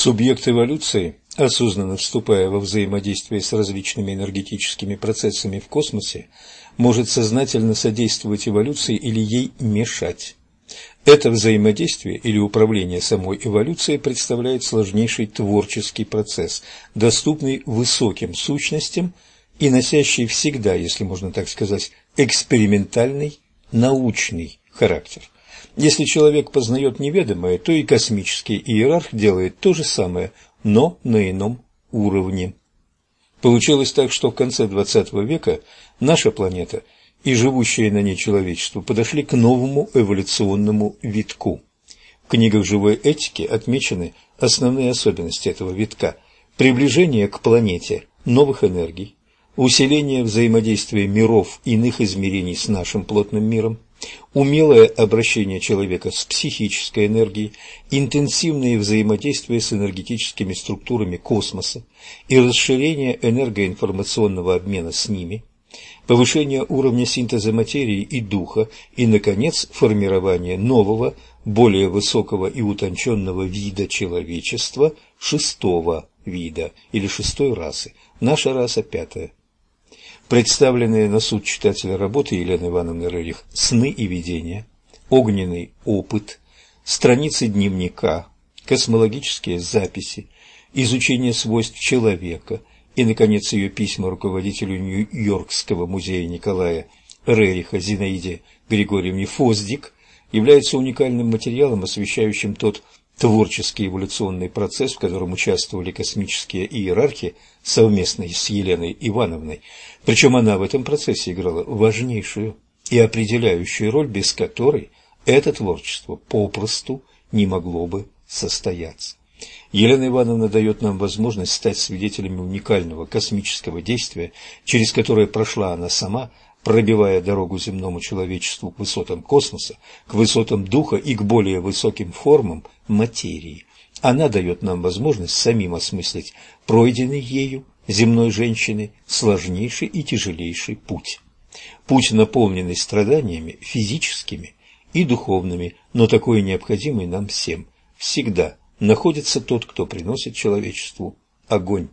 Субъект эволюции, осознанно вступая во взаимодействие с различными энергетическими процессами в космосе, может сознательно содействовать эволюции или ей мешать. Это взаимодействие или управление самой эволюцией представляет сложнейший творческий процесс, доступный высоким сущностям и носящий всегда, если можно так сказать, экспериментальный, научный характер. Если человек познает неведомое, то и космический иерарх делает то же самое, но на ином уровне. Получилось так, что в конце XX века наша планета и живущее на ней человечество подошли к новому эволюционному витку. В книгах живой этики отмечены основные особенности этого витка – приближение к планете новых энергий, усиление взаимодействия миров иных измерений с нашим плотным миром, умелое обращение человека с психической энергией, интенсивные взаимодействия с энергетическими структурами космоса и расширение энергоинформационного обмена с ними, повышение уровня синтеза материи и духа и, наконец, формирование нового, более высокого и утонченного вида человечества, шестого вида или шестой расы, наша раса пятая. Представленные на суд читателя работы Елены Ивановны Рерих «Сны и видения», «Огненный опыт», страницы дневника, космологические записи, изучение свойств человека и, наконец, ее письма руководителю Нью-Йоркского музея Николая Рериха Зинаиде Григорьевне Фоздик являются уникальным материалом, освещающим тот творческий эволюционный процесс, в котором участвовали космические иерархи совместно с Еленой Ивановной. Причем она в этом процессе играла важнейшую и определяющую роль, без которой это творчество попросту не могло бы состояться. Елена Ивановна дает нам возможность стать свидетелями уникального космического действия, через которое прошла она сама – пробивая дорогу земному человечеству к высотам космоса, к высотам духа и к более высоким формам материи. Она дает нам возможность самим осмыслить пройденный ею, земной женщины, сложнейший и тяжелейший путь. Путь, наполненный страданиями физическими и духовными, но такой необходимый нам всем. Всегда находится тот, кто приносит человечеству огонь.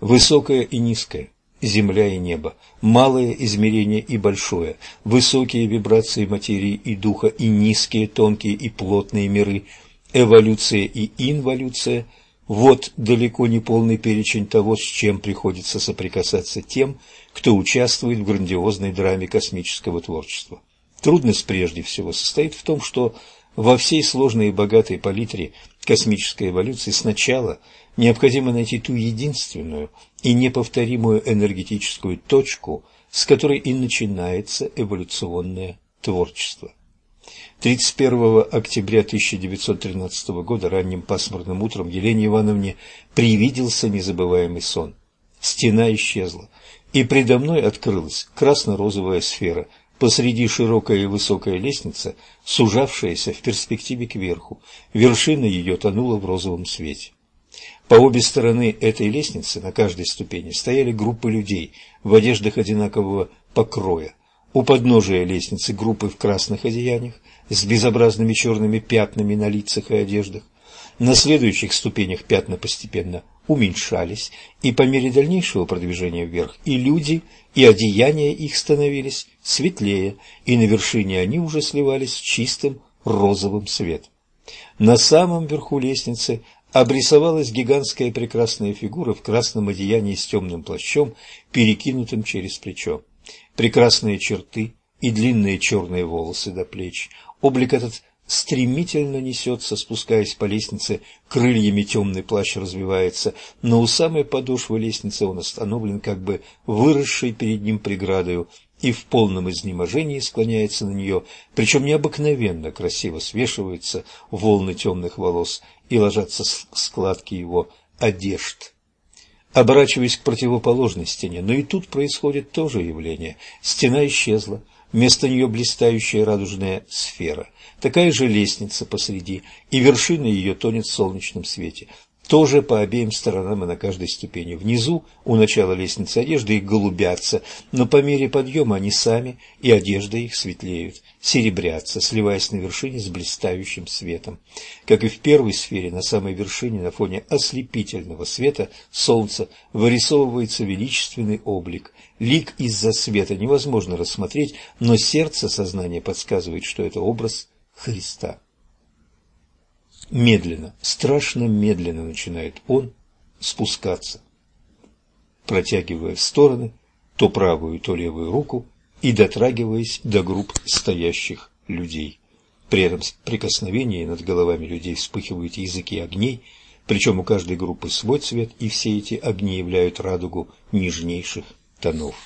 Высокое и низкое – земля и небо, малое измерение и большое, высокие вибрации материи и духа и низкие, тонкие и плотные миры, эволюция и инволюция – вот далеко не полный перечень того, с чем приходится соприкасаться тем, кто участвует в грандиозной драме космического творчества. Трудность прежде всего состоит в том, что во всей сложной и богатой палитре космической эволюции сначала необходимо найти ту единственную и неповторимую энергетическую точку, с которой и начинается эволюционное творчество. 31 октября 1913 года ранним пасмурным утром Елене Ивановне привиделся незабываемый сон. Стена исчезла, и предо мной открылась красно-розовая сфера, посреди широкая и высокая лестница, сужавшаяся в перспективе кверху, вершина ее тонула в розовом свете. По обе стороны этой лестницы на каждой ступени стояли группы людей в одеждах одинакового покроя. У подножия лестницы группы в красных одеяниях с безобразными черными пятнами на лицах и одеждах. На следующих ступенях пятна постепенно уменьшались, и по мере дальнейшего продвижения вверх и люди, и одеяния их становились светлее, и на вершине они уже сливались с чистым розовым светом. На самом верху лестницы обрисовалась гигантская прекрасная фигура в красном одеянии с темным плащом, перекинутым через плечо. Прекрасные черты и длинные черные волосы до плеч. Облик этот стремительно несется, спускаясь по лестнице, крыльями темный плащ развивается, но у самой подошвы лестницы он остановлен как бы выросшей перед ним преградою и в полном изнеможении склоняется на нее, причем необыкновенно красиво свешиваются волны темных волос и ложатся складки его одежд. Оборачиваясь к противоположной стене, но и тут происходит то же явление. Стена исчезла, вместо нее блистающая радужная сфера, такая же лестница посреди, и вершина ее тонет в солнечном свете. Тоже по обеим сторонам и на каждой ступени. Внизу, у начала лестницы одежды, их голубятся, но по мере подъема они сами, и одежда их светлеют, серебрятся, сливаясь на вершине с блистающим светом. Как и в первой сфере, на самой вершине, на фоне ослепительного света солнца, вырисовывается величественный облик. Лик из-за света невозможно рассмотреть, но сердце сознания подсказывает, что это образ Христа. Медленно, страшно медленно начинает он спускаться, протягивая в стороны то правую, то левую руку и дотрагиваясь до групп стоящих людей. При этом прикосновении над головами людей вспыхивают языки огней, причем у каждой группы свой цвет, и все эти огни являют радугу нежнейших тонов.